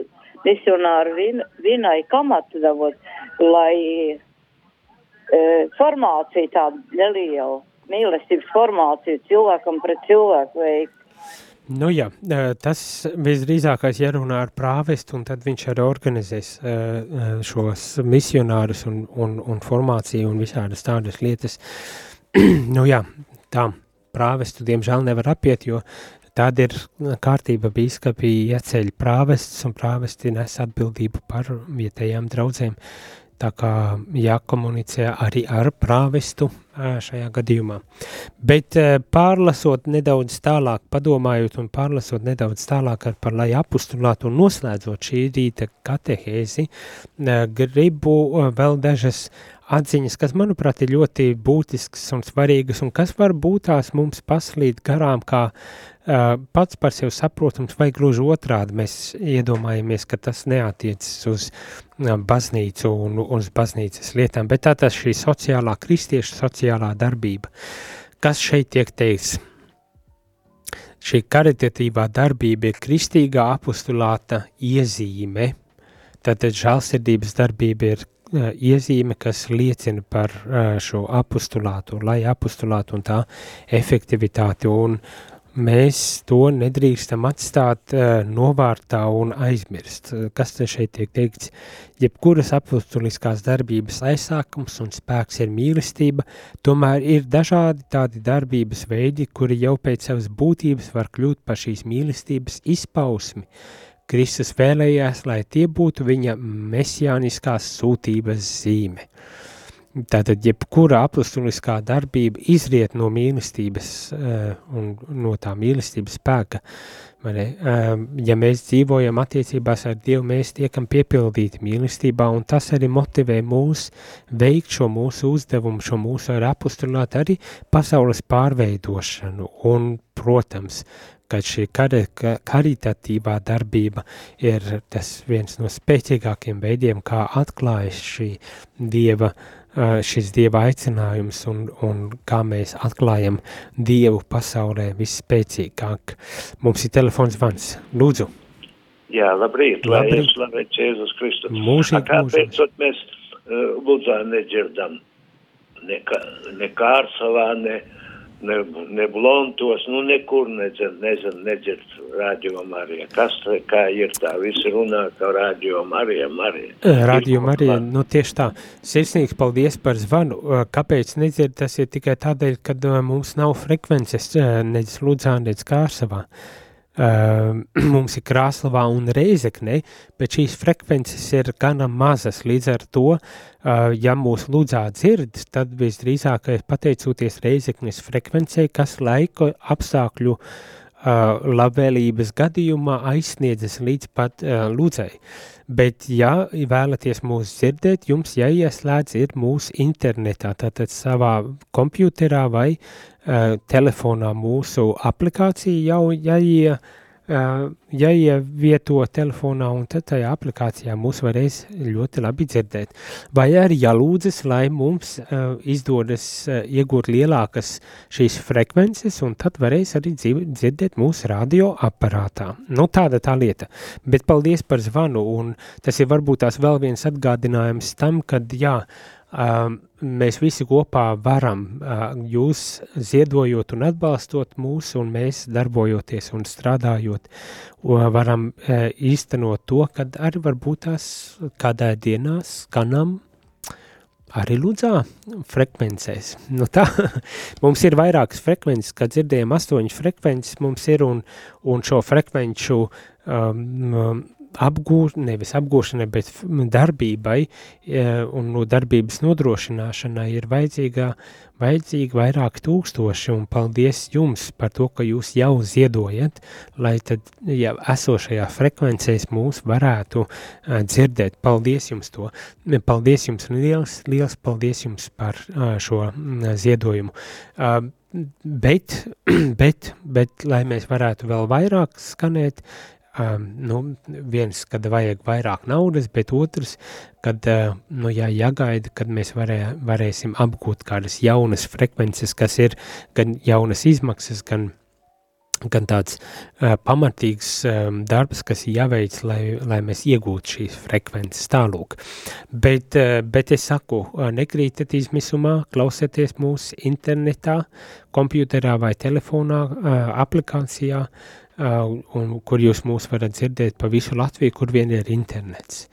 misionāru vin, vinai kamatu davot, lai formācija tāda neliela, mīlestības formācija cilvēkam pret cilvēku veikt. Nu jā, tas visdrīzākais jārunā ar prāvestu, un tad viņš arī organizēs šos misionārus un, un, un formāciju un visādas tādas lietas. nu jā, tā prāvestu diemžēl nevar apiet, jo tāda ir kārtība bīskapī ieceļ prāvests, un prāvesti nes atbildību par vietējām draudzēm. Tā kā jākomunicē arī ar prāvestu šajā gadījumā. Bet pārlasot nedaudz tālāk, padomājot un pārlasot nedaudz tālāk ar par lai apustulātu un noslēdzot šī rīta katehēzi, gribu vēl dažas atziņas, kas, manuprāt, ir ļoti būtisks un svarīgas, un kas var būt tās mums paslīd garām kā uh, pats par sevi saprotams, vai gluži otrādi mēs iedomājamies, ka tas neatiecas uz uh, baznīcu un uz baznīcas lietām, bet tā tas šī sociālā, kristiešu sociālā darbība. Kas šeit tiek teikts? Šī karitatīvā darbība ir kristīgā apostulāta iezīme, tātad žālsirdības darbība ir iezīme, kas liecina par šo apostulātu, lai apostulātu un tā efektivitāti, un mēs to nedrīkstam atstāt novārtā un aizmirst. Kas te šeit tiek teikts? Jebkuras apustuliskās darbības aizsākums un spēks ir mīlestība, tomēr ir dažādi tādi darbības veidi, kuri jau pēc savas būtības var kļūt par šīs mīlestības izpausmi. Kristus vēlējās, lai tie būtu viņa mesijāniskās sūtības zīme. Tātad, jebkura apustuliskā darbība izriet no mīlestības uh, un no tā mīlestības spēka. Uh, ja mēs dzīvojam attiecībās ar Dievu, mēs tiekam piepildīti mīlestībā, un tas arī motivē mūs veikt šo mūsu uzdevumu, šo mūsu ar apustulātu arī pasaules pārveidošanu. Un, protams, ka šī kar karitatīvā darbība ir tas viens no spēcīgākiem veidiem, kā atklājas šī Dieva uh, šis Dieva aicinājums un, un kā mēs atklājam Dievu pasaulē visspēcīgāk. Mums ir telefons vans. Lūdzu. Jā, labrīt, lai ir slavēts Jēzus Kristus. Mūžīgi, Kāpēc mūžīgi. mēs uh, lūdzā nedzirdam? Ne, kā, ne Kārsavā, ne, ne, ne Blontos, nu nekur nedzird, nezinu, nedzird radio Marija. Kas tā, kā ir tā, visi runā, ka radio Marija, Marija. Radio Marija, nu tieši tā. Sirsnīgs paldies par zvanu. Kāpēc nedzird? Tas ir tikai tādēļ, ka mums nav frekvences nec Ludzā, nec Kārsavā. Uh, mums ir Krāslavā un Reizekne, bet šīs frekvences ir gana mazas. Līdz ar to, uh, ja mūs lūdzā dzird, tad visdrīzāk pateicoties Reizeknes frekvencei, kas laika apstākļu uh, labvēlības gadījumā aizsniedzas līdz pat uh, lūdzai. Bet, ja vēlaties mūs dzirdēt, jums jāieslēdz ir mūsu internetā, tātad savā kompjuterā vai uh, telefonā mūsu aplikācija jau jāie, uh, jāievieto telefonā un tad tajā aplikācijā mūs varēs ļoti labi dzirdēt. Vai arī jālūdzas, lai mums uh, izdodas uh, iegūt lielākas šīs frekvences un tad varēs arī dzirdēt mūsu radio aparātā. Nu, tāda tā lieta. Bet paldies par zvanu un tas ir varbūt tās vēl viens atgādinājums tam, kad jā, Um, mēs visi kopā varam, jūs ziedojot un atbalstot mūs, un mēs darbojoties un strādājot, varam īstenot to, kad arī varbūt tās kādā dienā skanam arī lūdzā frekvencēs. Nu tā, mums ir vairākas frekvences, kad dzirdējam astoņas frekvences mums ir, un, un šo frekvenču um, apgū, nevis apgūšanai, bet darbībai un no darbības nodrošināšanai ir vajadzīgā, vajadzīgi vairāk tūkstoši, un paldies jums par to, ka jūs jau ziedojat, lai tad jau esošajā frekvencēs mūs varētu uh, dzirdēt. Paldies jums to. Paldies jums liels, liels paldies jums par uh, šo ziedojumu. Bet, bet, bet, lai mēs varētu vēl vairāk skanēt, um, nu, viens, kad vajag vairāk naudas, bet otrs, kad, uh, nu, jā, jāgaida, kad mēs varē, varēsim apgūt kādas jaunas frekvences, kas ir gan jaunas izmaksas, gan gan tāds uh, pamatīgs um, darbs, kas ir jāveic, lai, lai mēs iegūtu šīs frekvences tālūk. Bet, uh, bet es saku, uh, nekrītat izmisumā, klausieties mūsu internetā, kompjuterā vai telefonā, uh, aplikācijā, uh, un, kur jūs mūs varat dzirdēt pa visu Latviju, kur vien ir internets.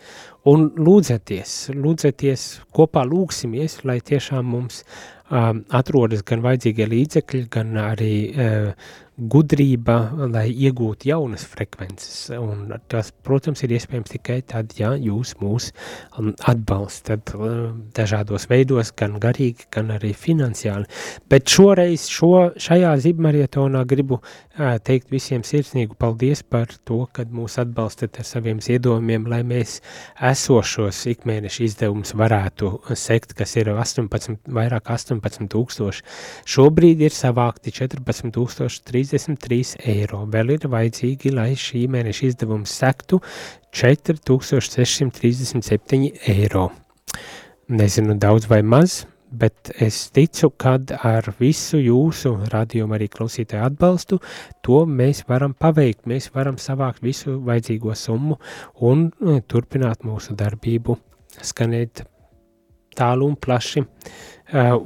Un lūdzeties, lūdzeties, kopā lūksimies, lai tiešām mums um, atrodas gan vajadzīgie līdzekļi, gan arī uh, gudrība, lai iegūtu jaunas frekvences. Un tas, protams, ir iespējams tikai tad, ja jūs mūs um, atbalstat uh, dažādos veidos, gan garīgi, gan arī finansiāli. Bet šoreiz, šo, šajā zibmarietonā gribu uh, teikt visiem sirsnīgu paldies par to, kad mūs atbalstat ar saviem ziedojumiem, lai mēs esošos ikmēneša izdevumus varētu sekt, kas ir 18, vairāk 18 tūkstoši. Šobrīd ir savākti 14 tūkstoši 33 eiro. Vēl ir vajadzīgi, lai šī mēneša izdevums sektu 4637 eiro. Nezinu daudz vai maz, bet es ticu, ka ar visu jūsu radiomu arī klausītāju atbalstu, to mēs varam paveikt. Mēs varam savākt visu vajadzīgo summu un e, turpināt mūsu darbību, skanēt tālu un plaši e,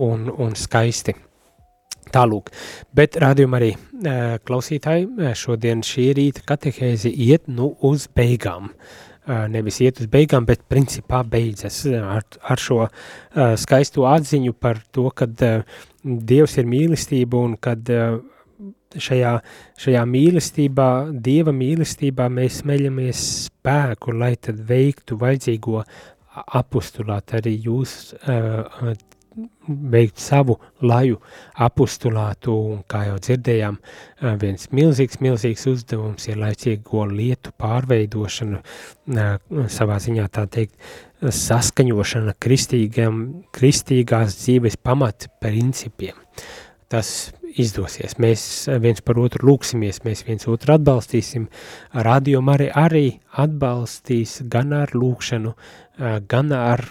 un, un skaisti. Tālūk, bet rādījumā arī klausītāji šodien šī rīta katehēzi iet nu uz beigām. Nevis iet uz beigām, bet principā beidzas ar, ar šo skaisto atziņu par to, ka Dievs ir mīlestība un kad šajā, šajā mīlestībā, Dieva mīlestībā mēs smeļamies spēku, lai tad veiktu vajadzīgo apustulāt arī jūs veikt savu laju apustulātu, un kā jau dzirdējām, viens milzīgs, milzīgs uzdevums ir laicīgo lietu pārveidošana, savā ziņā tā teikt, saskaņošana kristīgam, kristīgās dzīves pamat principiem. Tas izdosies. Mēs viens par otru lūksimies, mēs viens otru atbalstīsim. Radio arī, arī atbalstīs gan ar lūkšanu, gan ar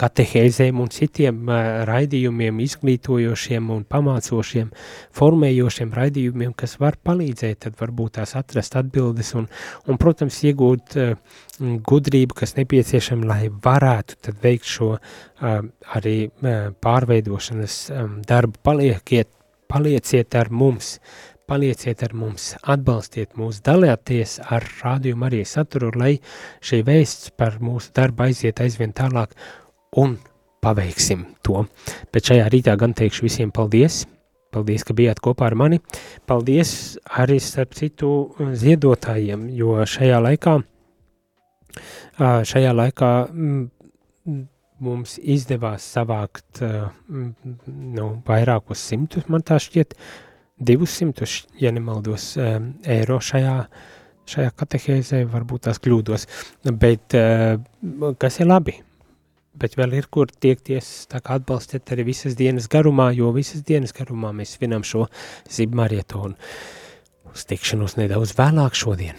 katehēzēm un citiem raidījumiem, izglītojošiem un pamācošiem, formējošiem raidījumiem, kas var palīdzēt, tad varbūt tās atrast atbildes un, un protams, iegūt gudrību, kas nepieciešama, lai varētu tad veikt šo arī pārveidošanas darbu. Paliekiet, palieciet ar mums, palieciet ar mums, atbalstiet mūs, dalieties ar rādījumu arī saturu, lai šī vēsts par mūsu darbu aiziet aizvien tālāk un paveiksim to. Bet šajā rītā gan teikšu visiem paldies, paldies, ka bijāt kopā ar mani, paldies arī starp citu ziedotājiem, jo šajā laikā, šajā laikā mums izdevās savākt nu, vairākus simtus, man tā šķiet, uh, 200, ja nemaldos, eiro šajā, šajā katehēzē, varbūt tās kļūdos, bet kas ir labi, bet vēl ir, kur tiekties, tā kā atbalstiet arī visas dienas garumā, jo visas dienas garumā mēs svinam šo zibmarietonu. Uz tikšanos nedaudz vēlāk šodien.